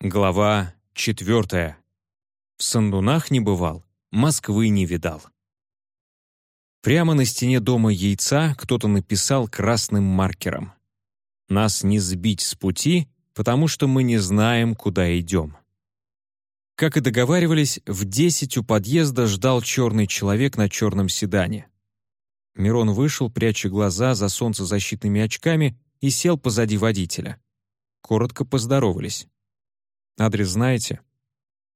Глава четвертая. В Сандунах не бывал, Москвы не видал. Прямо на стене дома яйца кто-то написал красным маркером. «Нас не сбить с пути, потому что мы не знаем, куда идем». Как и договаривались, в десять у подъезда ждал черный человек на черном седане. Мирон вышел, пряча глаза за солнцезащитными очками, и сел позади водителя. Коротко поздоровались. Адрес знаете?»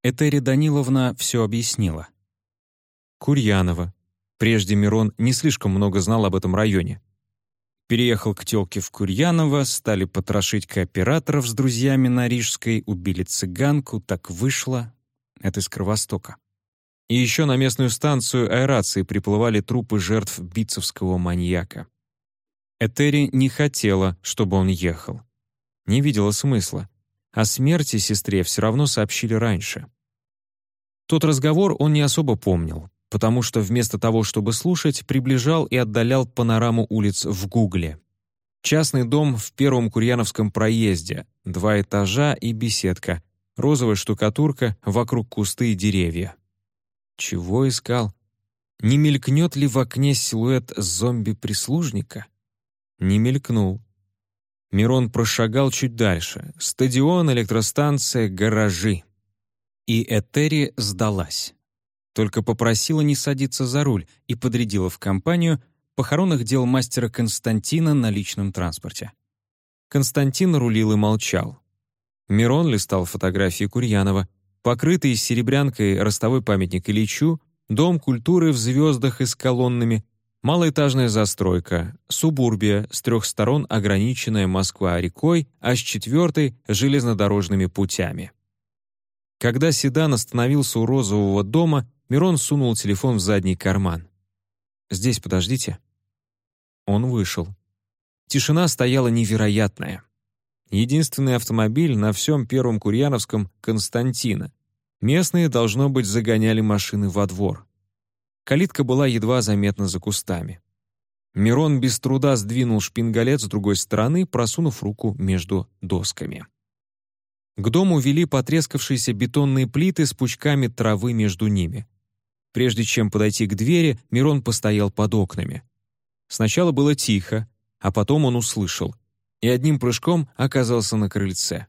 Этери Даниловна все объяснила. Курьянова. Прежде Мирон не слишком много знал об этом районе. Переехал к тёлке в Курьяново, стали потрошить кооператоров с друзьями на Рижской, убили цыганку, так вышло. Это из Кровостока. И еще на местную станцию аэрации приплывали трупы жертв битцевского маньяка. Этери не хотела, чтобы он ехал. Не видела смысла. О смерти сестре все равно сообщили раньше. Тот разговор он не особо помнил, потому что вместо того, чтобы слушать, приближал и отдалял панораму улиц в Гугле. Частный дом в первом Курьяновском проезде, два этажа и беседка, розовая штукатурка, вокруг кусты и деревья. Чего искал? Не мелькнет ли в окне силуэт зомби-прислужника? Не мелькнул. Мирон прошагал чуть дальше. Стадион, электростанция, гаражи. И Этери сдалась. Только попросила не садиться за руль и подрядила в компанию похоронных дел мастера Константина на личном транспорте. Константин рулил и молчал. Мирон листал фотографии Курьянова, покрытый серебрянкой ростовой памятник Ильичу, дом культуры в звездах и с колоннами, Малоэтажная застройка, субурбия, с трех сторон ограниченная Москва-рекой, а с четвертой — железнодорожными путями. Когда седан остановился у розового дома, Мирон сунул телефон в задний карман. «Здесь подождите». Он вышел. Тишина стояла невероятная. Единственный автомобиль на всем Первом Курьяновском — Константина. Местные, должно быть, загоняли машины во двор. Калитка была едва заметна за кустами. Мирон без труда сдвинул шпингалет с другой стороны, просунув руку между досками. К дому вели потрескавшиеся бетонные плиты с пучками травы между ними. Прежде чем подойти к двери, Мирон постоял под окнами. Сначала было тихо, а потом он услышал и одним прыжком оказался на крыльце.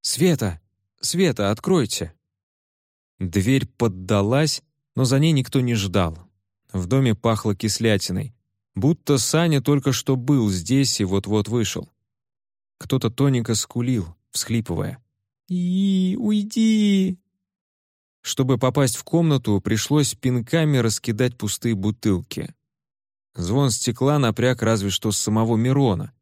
«Света! Света, откройте!» Дверь поддалась, но за ней никто не ждал. В доме пахло кислятиной, будто Саня только что был здесь и вот-вот вышел. Кто-то тоненько скулил, всхлипывая. «И, уйди!» Чтобы попасть в комнату, пришлось пинками раскидать пустые бутылки. Звон стекла напряг разве что с самого Мирона.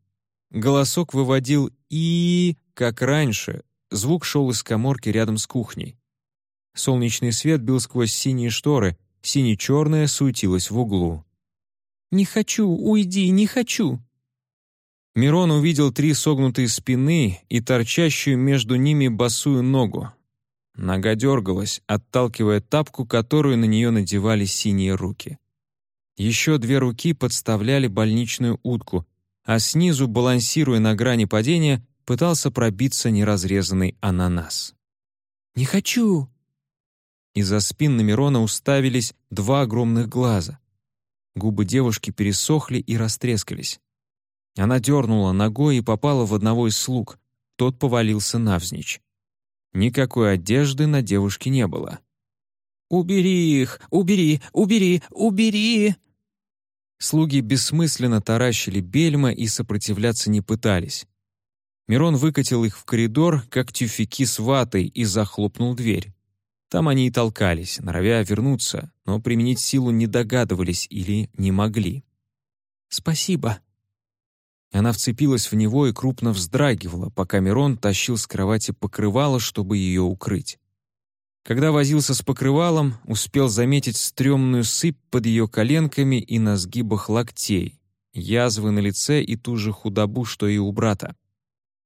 Голосок выводил «и», как раньше. Звук шел из коморки рядом с кухней. Солнечный свет бил сквозь синие шторы, сине-черное суетилось в углу. «Не хочу, уйди, не хочу!» Мирон увидел три согнутые спины и торчащую между ними босую ногу. Нога дергалась, отталкивая тапку, которую на нее надевали синие руки. Еще две руки подставляли больничную утку, а снизу, балансируя на грани падения, пытался пробиться неразрезанный ананас. «Не хочу!» Из-за спин на Мирона уставились два огромных глаза. Губы девушки пересохли и растрескались. Она дернула ногой и попала в одного из слуг. Тот повалился навзничь. Никакой одежды на девушке не было. «Убери их! Убери! Убери! Убери!» Слуги бессмысленно таращили бельма и сопротивляться не пытались. Мирон выкатил их в коридор, как тюфяки с ватой, и захлопнул дверь. Там они и толкались, норовя вернуться, но применить силу не догадывались или не могли. «Спасибо». Она вцепилась в него и крупно вздрагивала, пока Мирон тащил с кровати покрывало, чтобы ее укрыть. Когда возился с покрывалом, успел заметить стрёмную сыпь под ее коленками и на сгибах локтей, язвы на лице и ту же худобу, что и у брата.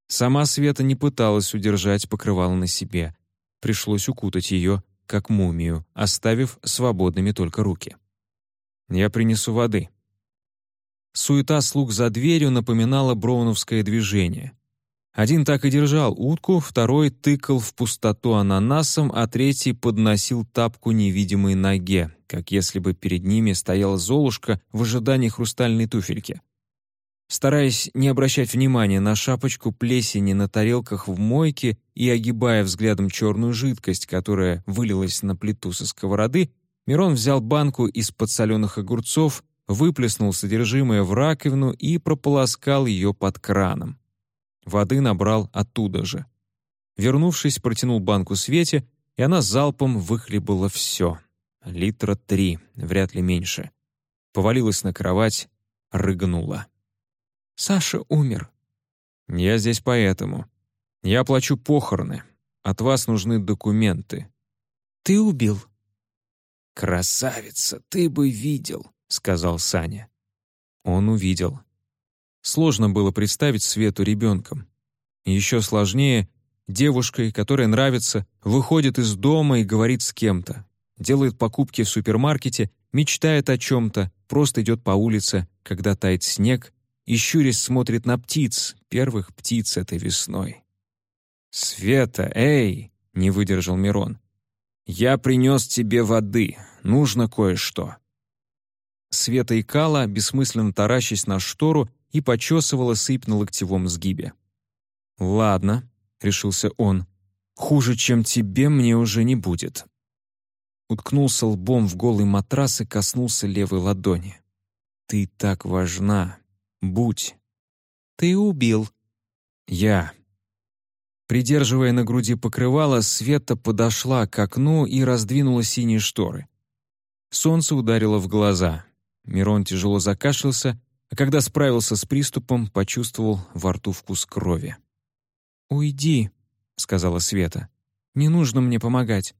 Сама Света не пыталась удержать покрывало на себе — пришлось укутать ее, как мумию, оставив свободными только руки. «Я принесу воды». Суета слуг за дверью напоминала броуновское движение. Один так и держал утку, второй тыкал в пустоту ананасом, а третий подносил тапку невидимой ноге, как если бы перед ними стояла Золушка в ожидании хрустальной туфельки. Стараясь не обращать внимания на шапочку плесени на тарелках в мойке и огибая взглядом черную жидкость, которая вылилась на плиту со сковороды, Мирон взял банку из-под соленых огурцов, выплеснул содержимое в раковину и прополоскал ее под краном. Воды набрал оттуда же. Вернувшись, протянул банку Свете, и она залпом выхлебала все. Литра три, вряд ли меньше. Повалилась на кровать, рыгнула. «Саша умер». «Я здесь поэтому. Я плачу похороны. От вас нужны документы». «Ты убил». «Красавица, ты бы видел», — сказал Саня. Он увидел. Сложно было представить Свету ребенком. Еще сложнее — девушкой, которая нравится, выходит из дома и говорит с кем-то, делает покупки в супермаркете, мечтает о чем-то, просто идет по улице, когда тает снег, и щурясь смотрит на птиц, первых птиц этой весной. «Света, эй!» — не выдержал Мирон. «Я принес тебе воды, нужно кое-что». Света икала, бессмысленно таращась на штору, и почесывала сыпь на локтевом сгибе. «Ладно», — решился он, — «хуже, чем тебе, мне уже не будет». Уткнулся лбом в голый матрас и коснулся левой ладони. «Ты так важна. Будь». «Ты убил». «Я». Придерживая на груди покрывало, Света подошла к окну и раздвинула синие шторы. Солнце ударило в глаза. Мирон тяжело закашлялся а когда справился с приступом, почувствовал во рту вкус крови. «Уйди», — сказала Света. «Не нужно мне помогать.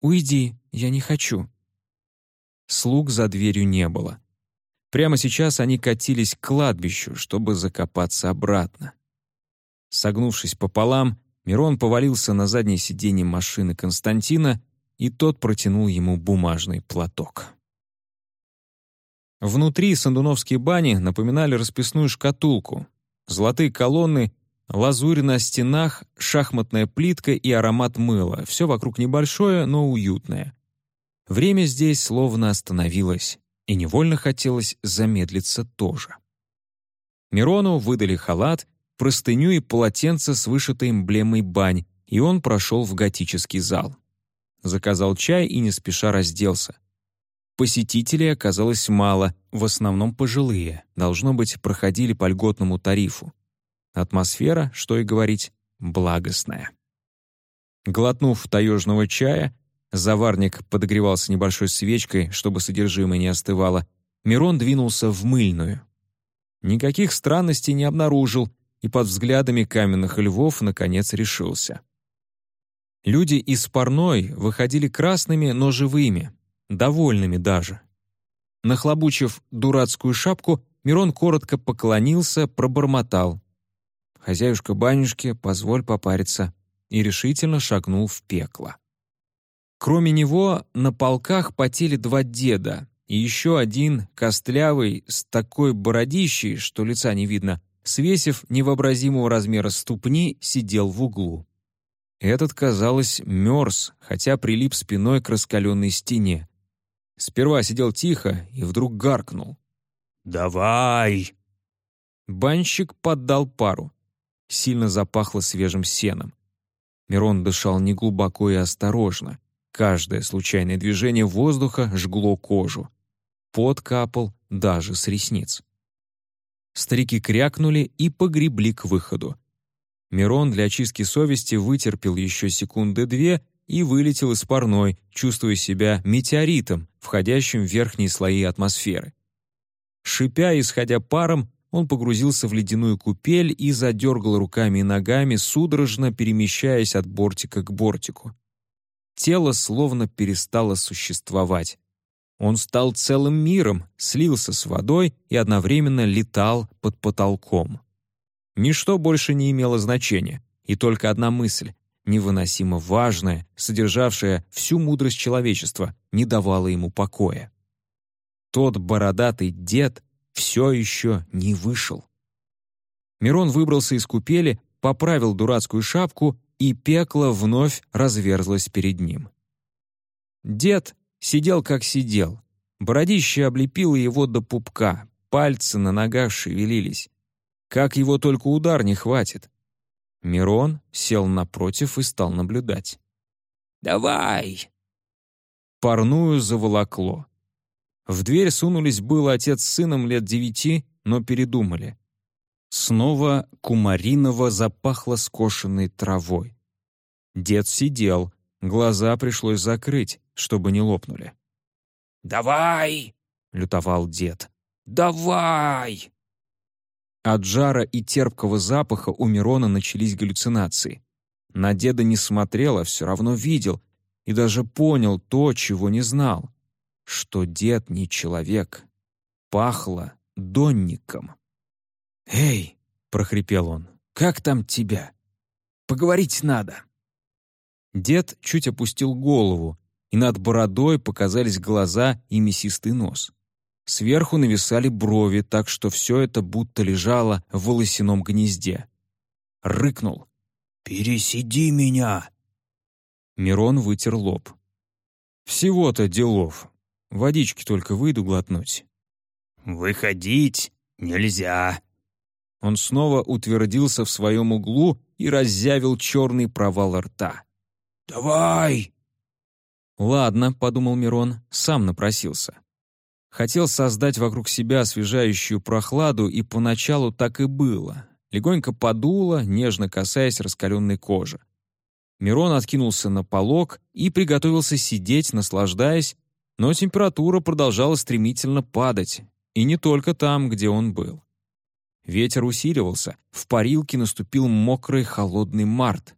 Уйди, я не хочу». Слуг за дверью не было. Прямо сейчас они катились к кладбищу, чтобы закопаться обратно. Согнувшись пополам, Мирон повалился на заднее сиденье машины Константина, и тот протянул ему бумажный платок. Внутри сандуновские бани напоминали расписную шкатулку. Золотые колонны, лазурь на стенах, шахматная плитка и аромат мыла. Все вокруг небольшое, но уютное. Время здесь словно остановилось, и невольно хотелось замедлиться тоже. Мирону выдали халат, простыню и полотенце с вышитой эмблемой бань, и он прошел в готический зал. Заказал чай и не спеша разделся. Посетителей оказалось мало, в основном пожилые, должно быть, проходили по льготному тарифу. Атмосфера, что и говорить, благостная. Глотнув таежного чая, заварник подогревался небольшой свечкой, чтобы содержимое не остывало, Мирон двинулся в мыльную. Никаких странностей не обнаружил и под взглядами каменных львов наконец решился. Люди из парной выходили красными, но живыми, довольными даже. Нахлобучив дурацкую шапку, Мирон коротко поклонился, пробормотал. «Хозяюшка банюшки, позволь попариться», и решительно шагнул в пекло. Кроме него на полках потели два деда, и еще один, костлявый, с такой бородищей, что лица не видно, свесив невообразимого размера ступни, сидел в углу. Этот, казалось, мерз, хотя прилип спиной к раскаленной стене. Сперва сидел тихо и вдруг гаркнул. «Давай!» Банщик поддал пару. Сильно запахло свежим сеном. Мирон дышал неглубоко и осторожно. Каждое случайное движение воздуха жгло кожу. Пот капал даже с ресниц. Старики крякнули и погребли к выходу. Мирон для очистки совести вытерпел еще секунды две и вылетел из парной, чувствуя себя метеоритом, входящим в верхние слои атмосферы. Шипя, исходя паром, он погрузился в ледяную купель и задергал руками и ногами, судорожно перемещаясь от бортика к бортику. Тело словно перестало существовать. Он стал целым миром, слился с водой и одновременно летал под потолком. Ничто больше не имело значения, и только одна мысль невыносимо важное, содержавшее всю мудрость человечества, не давало ему покоя. Тот бородатый дед все еще не вышел. Мирон выбрался из купели, поправил дурацкую шапку, и пекло вновь разверзлось перед ним. Дед сидел как сидел. Бородище облепило его до пупка, пальцы на ногах шевелились. Как его только удар не хватит. Мирон сел напротив и стал наблюдать. «Давай!» Парную заволокло. В дверь сунулись было отец с сыном лет девяти, но передумали. Снова кумариново запахло скошенной травой. Дед сидел, глаза пришлось закрыть, чтобы не лопнули. «Давай!» — лютовал дед. «Давай!» От жара и терпкого запаха у Мирона начались галлюцинации. На деда не смотрел, а все равно видел и даже понял то, чего не знал, что дед не человек. Пахло донником. «Эй!» — прохрипел он. «Как там тебя? Поговорить надо!» Дед чуть опустил голову, и над бородой показались глаза и мясистый нос. Сверху нависали брови, так что все это будто лежало в волосяном гнезде. Рыкнул. «Пересиди меня!» Мирон вытер лоб. «Всего-то делов. Водички только выйду глотнуть». «Выходить нельзя». Он снова утвердился в своем углу и разъявил черный провал рта. «Давай!» «Ладно», — подумал Мирон, сам напросился. Хотел создать вокруг себя освежающую прохладу, и поначалу так и было. Легонько подуло, нежно касаясь раскаленной кожи. Мирон откинулся на полог и приготовился сидеть, наслаждаясь, но температура продолжала стремительно падать, и не только там, где он был. Ветер усиливался, в парилке наступил мокрый холодный март.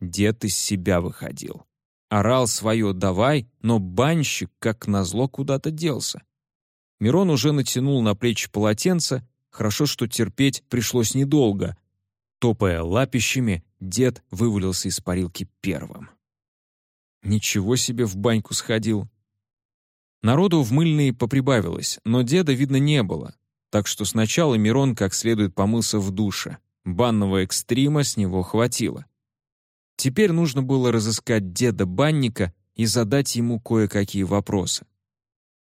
Дед из себя выходил орал свое «давай», но банщик, как назло, куда-то делся. Мирон уже натянул на плечи полотенце, хорошо, что терпеть пришлось недолго. Топая лапищами, дед вывалился из парилки первым. Ничего себе в баньку сходил. Народу в мыльной поприбавилось, но деда видно не было, так что сначала Мирон как следует помылся в душе. Банного экстрима с него хватило. Теперь нужно было разыскать деда банника и задать ему кое-какие вопросы.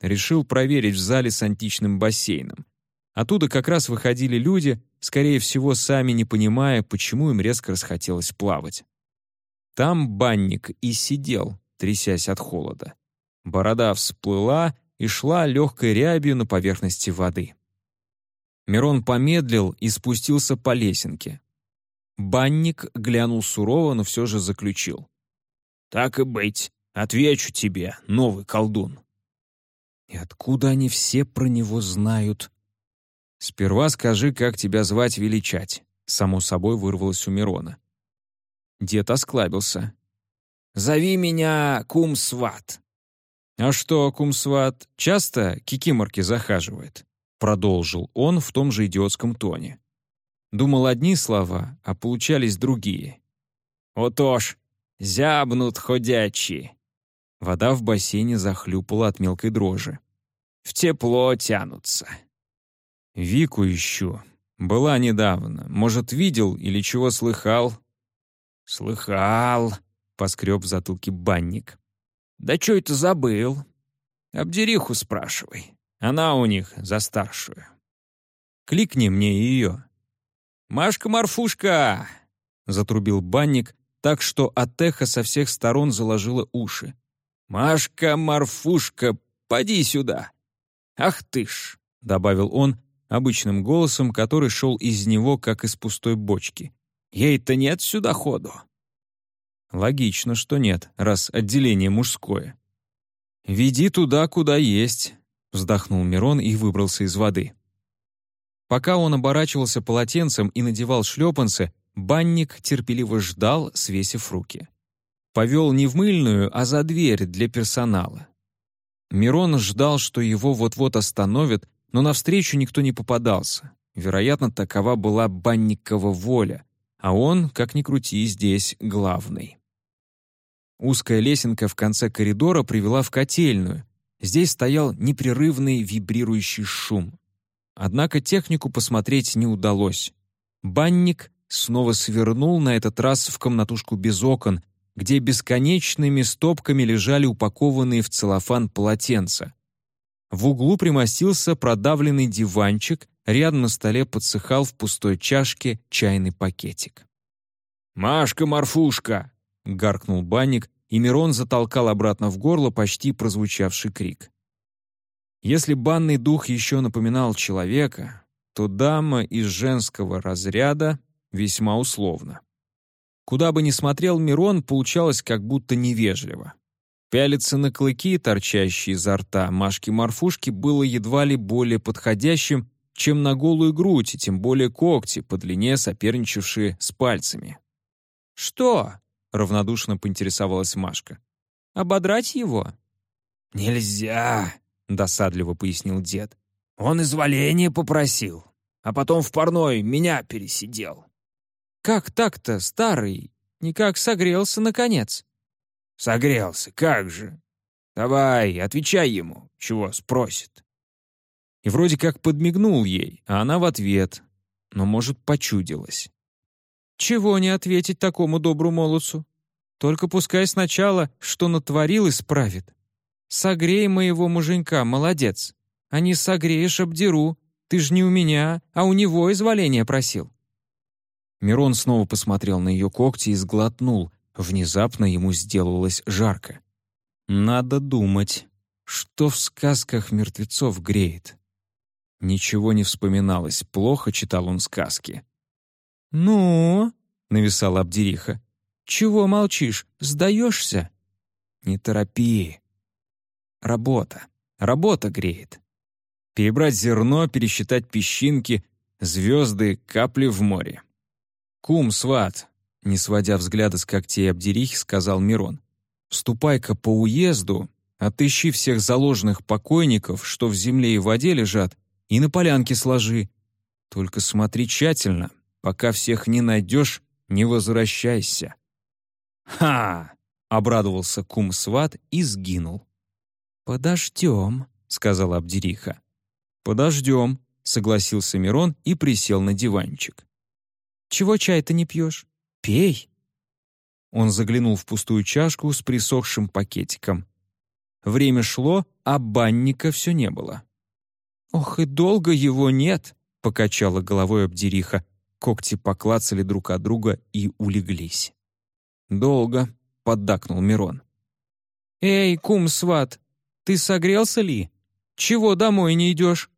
Решил проверить в зале с античным бассейном. Оттуда как раз выходили люди, скорее всего, сами не понимая, почему им резко расхотелось плавать. Там банник и сидел, трясясь от холода. Борода всплыла и шла легкой рябью на поверхности воды. Мирон помедлил и спустился по лесенке. Банник глянул сурово, но все же заключил. «Так и быть, отвечу тебе, новый колдун». «И откуда они все про него знают?» «Сперва скажи, как тебя звать величать», — само собой вырвалось у Мирона. Дед осклабился. «Зови меня Кумсват». «А что, Кумсват, часто кикиморки захаживает?» — продолжил он в том же идиотском тоне. Думал одни слова, а получались другие. «Отож, зябнут ходячие!» Вода в бассейне захлюпала от мелкой дрожи. «В тепло тянутся». «Вику ищу. Была недавно. Может, видел или чего слыхал?» «Слыхал», — поскреб в затылке банник. «Да чё это забыл? Обдериху спрашивай. Она у них за старшую». «Кликни мне ее. «Машка-марфушка!» — затрубил банник, так что от эха со всех сторон заложило уши. «Машка-марфушка, поди сюда!» «Ах ты ж!» — добавил он обычным голосом, который шел из него, как из пустой бочки. «Ей-то нет сюда ходу!» Логично, что нет, раз отделение мужское. «Веди туда, куда есть», — вздохнул Мирон и выбрался из воды. Пока он оборачивался полотенцем и надевал шлепанцы, банник терпеливо ждал, свесив руки. Повел не в мыльную, а за дверь для персонала. Мирон ждал, что его вот-вот остановят, но навстречу никто не попадался. Вероятно, такова была банникова воля, а он, как ни крути, здесь главный. Узкая лесенка в конце коридора привела в котельную. Здесь стоял непрерывный вибрирующий шум. Однако технику посмотреть не удалось. Банник снова свернул на этот раз в комнатушку без окон, где бесконечными стопками лежали упакованные в целлофан полотенца. В углу примостился продавленный диванчик, рядом на столе подсыхал в пустой чашке чайный пакетик. «Машка-морфушка!» — гаркнул банник, и Мирон затолкал обратно в горло почти прозвучавший крик. Если банный дух еще напоминал человека, то дама из женского разряда весьма условно. Куда бы ни смотрел Мирон, получалось как будто невежливо. Пялиться на клыки, торчащие изо рта Машки-Марфушки, было едва ли более подходящим, чем на голую грудь и тем более когти, по длине соперничавшие с пальцами. «Что?» — равнодушно поинтересовалась Машка. «Ободрать его?» «Нельзя», — досадливо пояснил дед. «Он изволение попросил, а потом в парной меня пересидел». «Как так-то, старый? Никак согрелся, наконец?» «Согрелся, как же? Давай, отвечай ему, чего спросит». И вроде как подмигнул ей, а она в ответ, но, может, почудилась. «Чего не ответить такому добру молодцу? Только пускай сначала, что натворил, исправит. Согрей моего муженька, молодец. А не согреешь, обдеру. Ты ж не у меня, а у него изволения просил». Мирон снова посмотрел на ее когти и сглотнул. Внезапно ему сделалось жарко. «Надо думать, что в сказках мертвецов греет». Ничего не вспоминалось, плохо читал он сказки. «Ну?» — нависала Абдериха. «Чего молчишь? Сдаешься?» «Не торопи. Работа. Работа греет. Перебрать зерно, пересчитать песчинки, звезды, капли в море. «Кум, сват!» — не сводя взгляда с когтей Абдерихи, сказал Мирон. «Ступай-ка по уезду, отыщи всех заложенных покойников, что в земле и в воде лежат, и на полянке сложи. Только смотри тщательно, пока всех не найдешь, не возвращайся». «Ха!» — обрадовался кум сват и сгинул. «Подождем», — сказала Абдериха. «Подождем», — согласился Мирон и присел на диванчик. «Чего чай-то не пьешь? Пей». Он заглянул в пустую чашку с присохшим пакетиком. Время шло, а банника все не было. «Ох, и долго его нет», — покачала головой Абдериха. Когти поклацали друг от друга и улеглись. «Долго», — поддакнул Мирон. «Эй, кум-сват, ты согрелся ли? Чего домой не идешь?»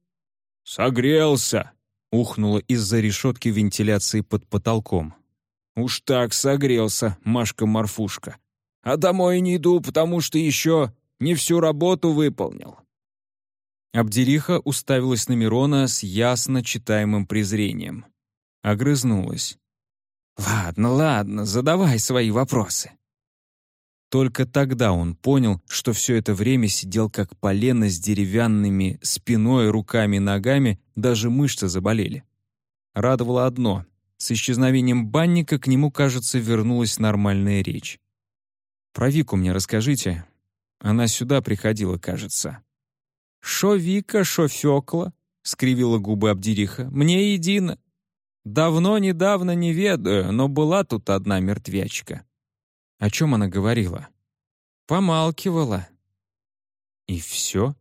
«Согрелся!» — ухнуло из-за решетки вентиляции под потолком. «Уж так согрелся, Машка-Марфушка. А домой не иду, потому что еще не всю работу выполнил». Абдериха уставилась на Мирона с ясно читаемым презрением. Огрызнулась. «Ладно, ладно, задавай свои вопросы». Только тогда он понял, что все это время сидел как полено с деревянными спиной, руками ногами, даже мышцы заболели. Радовало одно — с исчезновением банника к нему, кажется, вернулась нормальная речь. «Про Вику мне расскажите. Она сюда приходила, кажется». «Шо Вика, шо Фёкла?» — скривила губы Абдириха. «Мне едино. Давно-недавно не ведаю, но была тут одна мертвячка. О чем она говорила? Помалкивала. И все?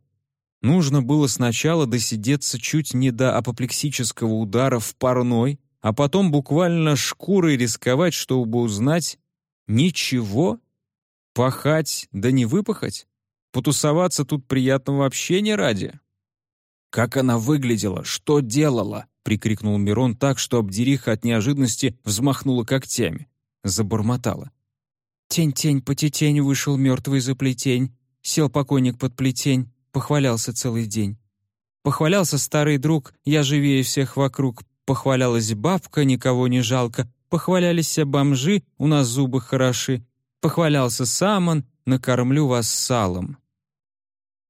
Нужно было сначала досидеться чуть не до апоплексического удара в парной, а потом буквально шкурой рисковать, чтобы узнать ничего? Пахать, да не выпахать? Потусоваться тут приятного общения ради? «Как она выглядела? Что делала?» — прикрикнул Мирон так, что Абдериха от неожиданности взмахнула когтями. Забормотала. Тень-тень по тетень вышел мертвый за плетень, сел покойник под плетень, похвалялся целый день. Похвалялся старый друг, я живее всех вокруг, похвалялась бабка, никого не жалко, похвалялись все бомжи, у нас зубы хороши, похвалялся сам он, накормлю вас салом.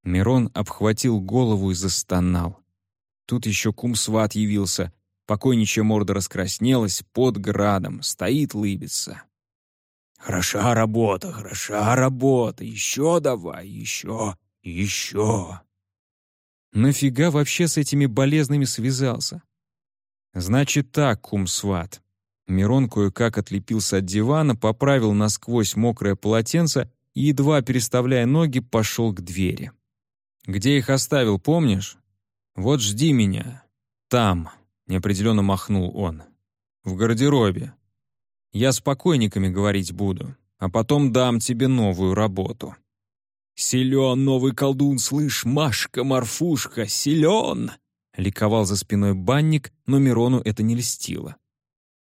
Мирон обхватил голову и застонал. Тут еще кум-сват явился. Покойничья морда раскраснелась под градом, стоит лыбится. «Хороша работа, хороша работа, еще давай, еще, еще». Нафига вообще с этими болезными связался? Значит так, кум-сват. Мирон кое-как отлепился от дивана, поправил насквозь мокрое полотенце и, едва переставляя ноги, пошел к двери. «Где их оставил, помнишь? Вот жди меня. Там», — неопределенно махнул он. «В гардеробе. Я с покойниками говорить буду, а потом дам тебе новую работу». «Силен новый колдун, слышь, Машка-морфушка, силен!» Ликовал за спиной банник, но Мирону это не льстило.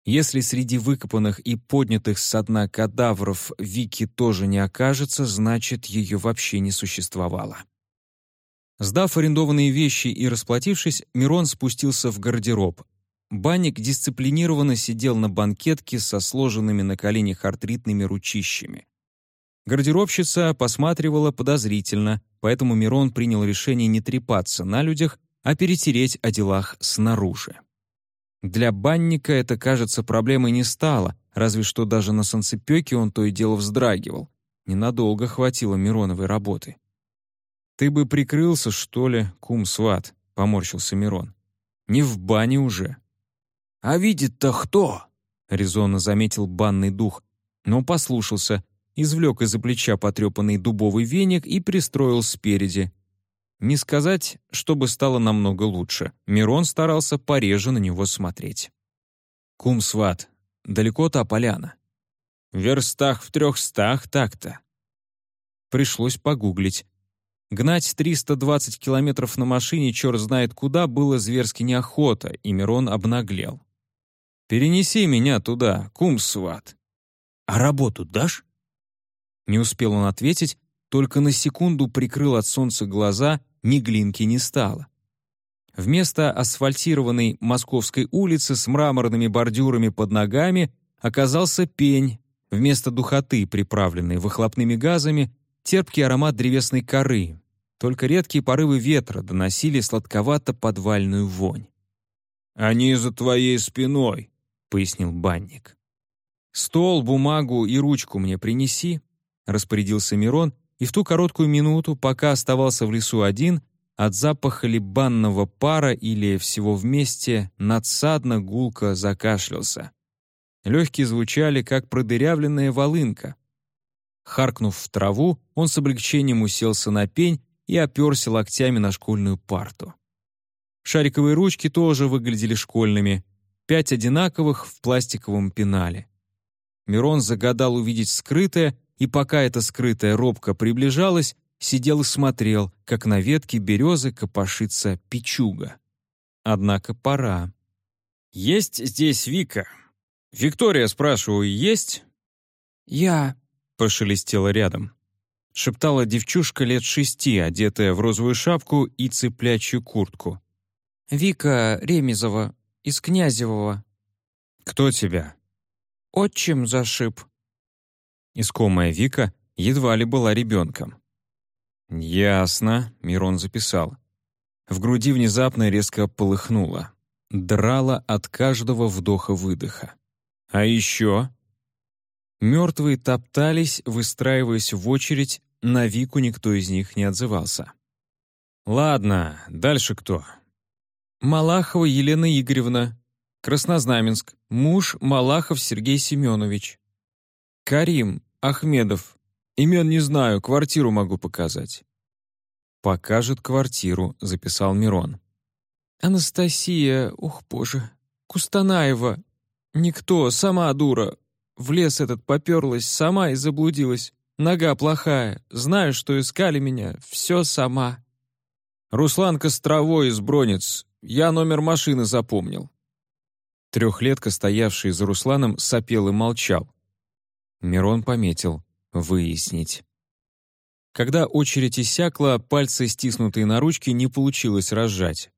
Если среди выкопанных и поднятых со дна кадавров Вики тоже не окажется, значит, ее вообще не существовало. Сдав арендованные вещи и расплатившись, Мирон спустился в гардероб. Банник дисциплинированно сидел на банкетке со сложенными на коленях артритными ручищами. Гардеробщица посматривала подозрительно, поэтому Мирон принял решение не трепаться на людях, а перетереть о делах снаружи. Для банника это, кажется, проблемой не стало, разве что даже на солнцепёке он то и дело вздрагивал. Ненадолго хватило Мироновой работы. «Ты бы прикрылся, что ли, кум-сват?» — поморщился Мирон. «Не в бане уже». «А видит-то кто?» — резонно заметил банный дух, но послушался, извлек из-за плеча потрепанный дубовый веник и пристроил спереди, не сказать, чтобы стало намного лучше. Мирон старался пореже на него смотреть. «Кум-сват, далеко та поляна?» «В верстах в трехстах так-то». Пришлось погуглить. Гнать 320 километров на машине черт знает куда было зверски неохота, и Мирон обнаглел. «Перенеси меня туда, кум-сват». «А работу дашь?» Не успел он ответить, только на секунду прикрыл от солнца глаза, ни глинки не стало. Вместо асфальтированной Московской улицы с мраморными бордюрами под ногами оказался пень, вместо духоты, приправленной выхлопными газами, терпкий аромат древесной коры. Только редкие порывы ветра доносили сладковато-подвальную вонь. «Они за твоей спиной», — пояснил банник. «Стол, бумагу и ручку мне принеси», — распорядился Мирон и в ту короткую минуту, пока оставался в лесу один, от запаха ли банного пара или всего вместе надсадно гулко закашлялся. Легкие звучали, как продырявленная волынка. Харкнув в траву, он с облегчением уселся на пень и оперся локтями на школьную парту. Шариковые ручки тоже выглядели школьными, пять одинаковых в пластиковом пенале. Мирон загадал увидеть скрытое, и пока эта скрытая робка приближалась, сидел и смотрел, как на ветке березы копошится печуга. Однако пора. «Есть здесь Вика? Виктория, спрашиваю, есть?» «Я», — пошелестела рядом. Шептала девчушка лет шести, одетая в розовую шапку и цыплячью куртку. «Вика Ремезова, из Князевого». «Кто тебя?» «Отчим зашиб», Искомая Вика едва ли была ребенком. «Ясно», — Мирон записал. В груди внезапно резко полыхнуло. Драло от каждого вдоха-выдоха. А еще... Мертвые топтались, выстраиваясь в очередь, на Вику никто из них не отзывался. «Ладно, дальше кто?» «Малахова Елена Игоревна, Краснознаменск, муж Малахов Сергей Семенович. Карим, Ахмедов. Имен не знаю, квартиру могу показать». «Покажет квартиру», — записал Мирон. «Анастасия, ух, боже, Кустанаева. Никто, сама дура. В лес этот поперлась, сама и заблудилась. Нога плохая, знаю, что искали меня, все сама». «Руслан Костровой из Бронец. Я номер машины запомнил». Трехлетка, стоявший за Русланом, сопел и молчал. Мирон пометил «выяснить». Когда очередь иссякла, пальцы, стиснутые на ручке, не получилось разжать.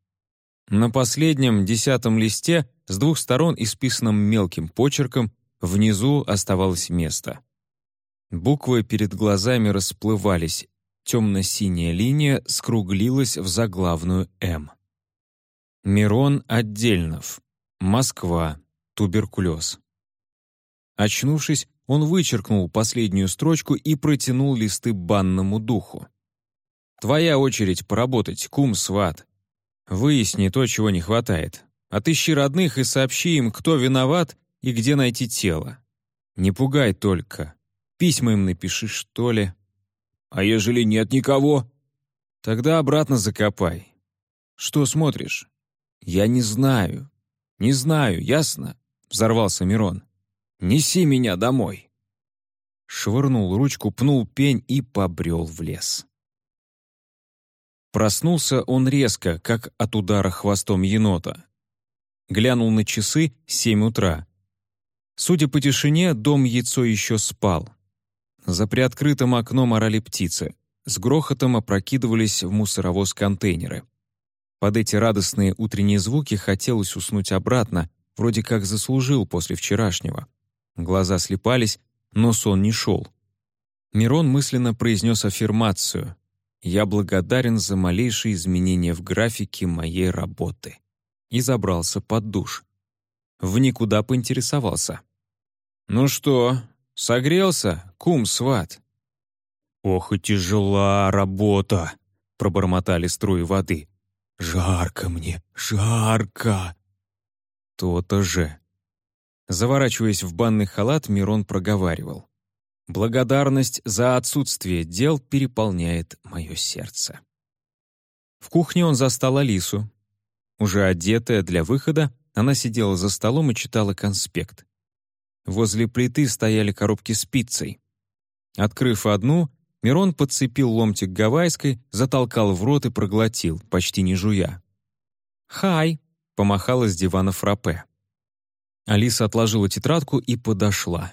На последнем, десятом листе, с двух сторон исписанном мелким почерком, внизу оставалось место. Буквы перед глазами расплывались, темно-синяя линия скруглилась в заглавную «М». Мирон Отдельнов. Москва. Туберкулез. Очнувшись, он вычеркнул последнюю строчку и протянул листы банному духу. «Твоя очередь поработать, кум-сват. Выясни то, чего не хватает. Отыщи родных и сообщи им, кто виноват и где найти тело. Не пугай только. Письма им напиши, что ли. А ежели нет никого? Тогда обратно закопай. Что смотришь? Я не знаю. Не знаю, ясно? Взорвался Мирон. Неси меня домой. Швырнул ручку, пнул пень и побрел в лес. Проснулся он резко, как от удара хвостом енота. Глянул на часы — семь утра. Судя по тишине, дом яйцо еще спал. За приоткрытым окном орали птицы. С грохотом опрокидывались в мусоровоз контейнеры. Под эти радостные утренние звуки хотелось уснуть обратно, вроде как заслужил после вчерашнего. Глаза слепались, но сон не шел. Мирон мысленно произнес аффирмацию «Я благодарен за малейшие изменения в графике моей работы» и забрался под душ. В никуда поинтересовался. «Ну что, согрелся, кум-сват?» «Ох и тяжела работа!» — пробормотали струи воды. «Жарко мне, жарко!» «То-то же!» Заворачиваясь в банный халат, Мирон проговаривал. «Благодарность за отсутствие дел переполняет мое сердце». В кухне он застал Алису. Уже одетая для выхода, она сидела за столом и читала конспект. Возле плиты стояли коробки с пиццей. Открыв одну, Мирон подцепил ломтик гавайской, затолкал в рот и проглотил, почти не жуя. «Хай!» — помахала с дивана фраппе. Алиса отложила тетрадку и подошла.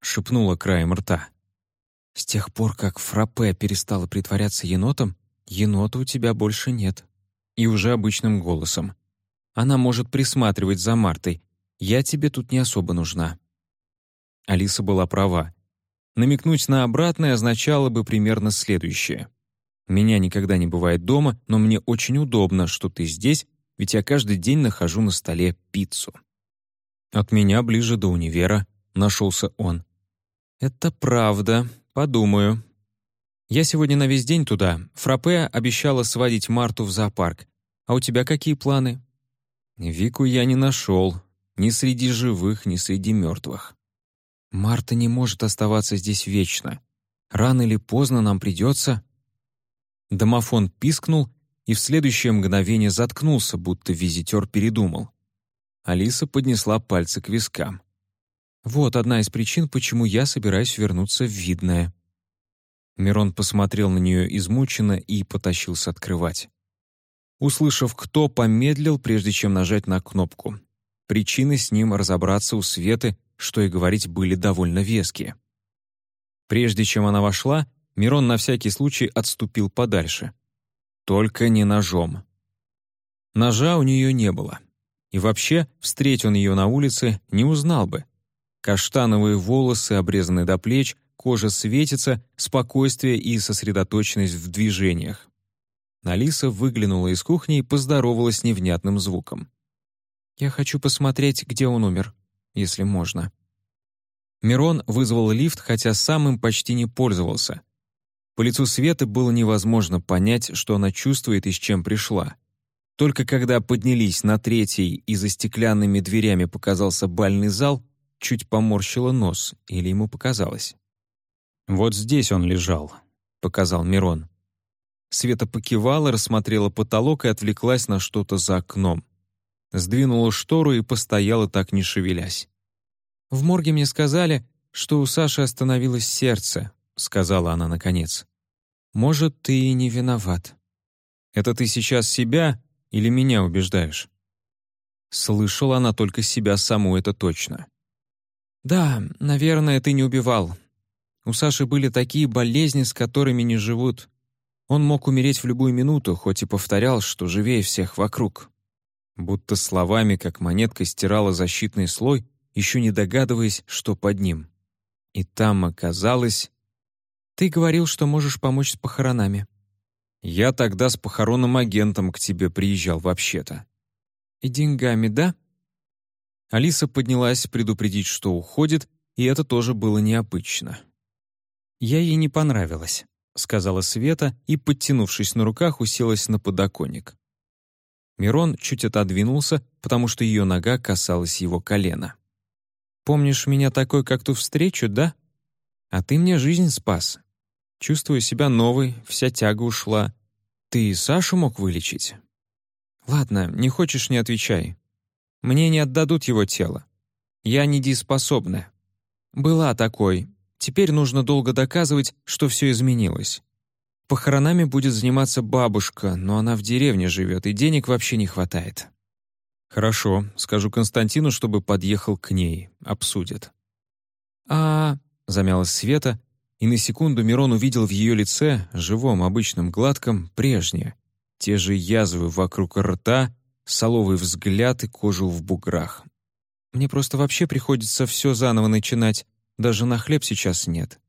Шепнула краем рта. «С тех пор, как фраппе перестала притворяться енотом, енота у тебя больше нет». И уже обычным голосом. «Она может присматривать за Мартой. Я тебе тут не особо нужна». Алиса была права. Намекнуть на обратное означало бы примерно следующее. «Меня никогда не бывает дома, но мне очень удобно, что ты здесь, ведь я каждый день нахожу на столе пиццу». «От меня ближе до универа», — нашелся он. «Это правда. Подумаю». «Я сегодня на весь день туда. Фрапе обещала сводить Марту в зоопарк. А у тебя какие планы?» «Вику я не нашел. Ни среди живых, ни среди мертвых». «Марта не может оставаться здесь вечно. Рано или поздно нам придется...» Домофон пискнул и в следующее мгновение заткнулся, будто визитер передумал. Алиса поднесла пальцы к вискам. «Вот одна из причин, почему я собираюсь вернуться в Видное». Мирон посмотрел на нее измученно и потащился открывать. Услышав «кто», помедлил, прежде чем нажать на кнопку. Причины с ним разобраться у Светы, что и говорить, были довольно веские. Прежде чем она вошла, Мирон на всякий случай отступил подальше. Только не ножом. Ножа у нее не было. И вообще, встреть он ее на улице, не узнал бы. Каштановые волосы, обрезаны до плеч, кожа светится, спокойствие и сосредоточенность в движениях. Алиса выглянула из кухни и поздоровалась невнятным звуком. «Я хочу посмотреть, где он умер, если можно». Мирон вызвал лифт, хотя сам им почти не пользовался. По лицу Светы было невозможно понять, что она чувствует и с чем пришла. Только когда поднялись на третий и за стеклянными дверями показался бальный зал, чуть поморщила нос, или ему показалось. «Вот здесь он лежал», — показал Мирон. Света покивала, рассмотрела потолок и отвлеклась на что-то за окном. Сдвинула штору и постояла так, не шевелясь. «В морге мне сказали, что у Саши остановилось сердце», — сказала она наконец. «Может, ты и не виноват». «Это ты сейчас себя или меня убеждаешь?» Слышала она только себя саму, это точно. «Да, наверное, ты не убивал. У Саши были такие болезни, с которыми не живут. Он мог умереть в любую минуту, хоть и повторял, что живее всех вокруг. Будто словами, как монетка, стирала защитный слой, еще не догадываясь, что под ним. И там оказалось... «Ты говорил, что можешь помочь с похоронами», я тогда с похоронным агентом к тебе приезжал вообще-то. И деньгами, да? Алиса поднялась предупредить, что уходит, и это тоже было необычно. Я ей не понравилась, сказала Света и, подтянувшись на руках, уселась на подоконник. Мирон чуть отодвинулся, потому что ее нога касалась его колена. Помнишь меня такой, как ту встречу, да? А ты мне жизнь спас. Чувствую себя новой, вся тяга ушла. Ты и Сашу мог вылечить? Ладно, не хочешь — не отвечай. Мне не отдадут его тело. Я недееспособна. Была такой. Теперь нужно долго доказывать, что все изменилось. Похоронами будет заниматься бабушка, но она в деревне живет, и денег вообще не хватает. Хорошо, скажу Константину, чтобы подъехал к ней, обсудят. А, замялась Света, и на секунду Мирон увидел в ее лице, живом, обычном, гладком, прежнее. Те же язвы вокруг рта, соловый взгляд и кожу в буграх. Мне просто вообще приходится все заново начинать, даже на хлеб сейчас нет.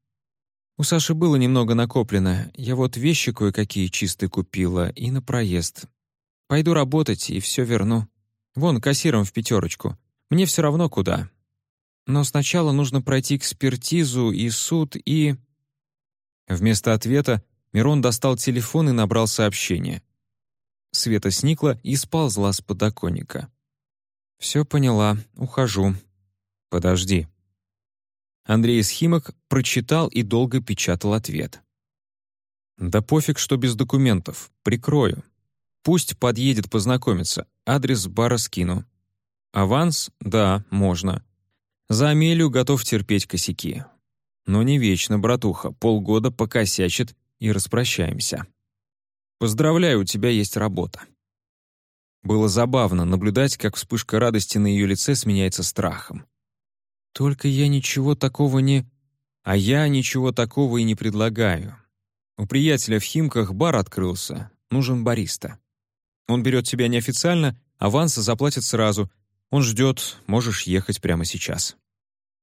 У Саши было немного накоплено, я вот вещи кое-какие чистые купила и на проезд. Пойду работать и все верну. Вон, кассиром в пятерочку. Мне все равно куда. Но сначала нужно пройти экспертизу и суд, и... Вместо ответа Мирон достал телефон и набрал сообщение. Света сникла и сползла с подоконника. «Все поняла, ухожу». «Подожди». Андрей Схимок прочитал и долго печатал ответ. «Да пофиг, что без документов. Прикрою. Пусть подъедет познакомиться. Адрес бара скину. Аванс? Да, можно. За Амелию готов терпеть косяки. Но не вечно, братуха, полгода покосячит и распрощаемся. Поздравляю, у тебя есть работа. Было забавно наблюдать, как вспышка радости на ее лице сменяется страхом. «Только я ничего такого не...» «А я ничего такого и не предлагаю. У приятеля в Химках бар открылся, нужен бариста. Он берет тебя неофициально, аванс заплатит сразу. Он ждет, можешь ехать прямо сейчас».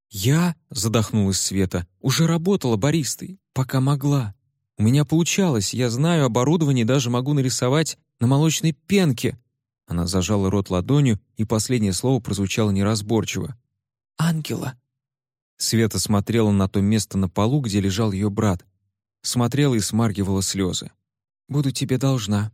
«Я?» — задохнулась Света. «Уже работала баристой, пока могла. У меня получалось, я знаю оборудование, даже могу нарисовать на молочной пенке». Она зажала рот ладонью, и последнее слово прозвучало неразборчиво. «Ангела». Света смотрела на то место на полу, где лежал ее брат. Смотрела и смаргивала слезы. «Буду тебе должна»,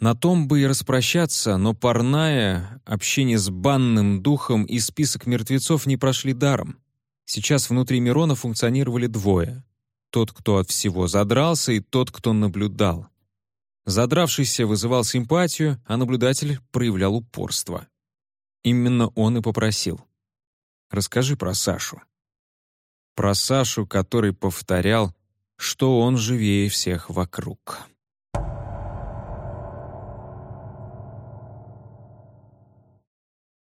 на том бы и распрощаться, но парная, общение с банным духом и список мертвецов не прошли даром. Сейчас внутри Мирона функционировали двое. Тот, кто от всего задрался, и тот, кто наблюдал. Задравшийся вызывал симпатию, а наблюдатель проявлял упорство. Именно он и попросил. «Расскажи про Сашу». Про Сашу, который повторял, что он живее всех вокруг.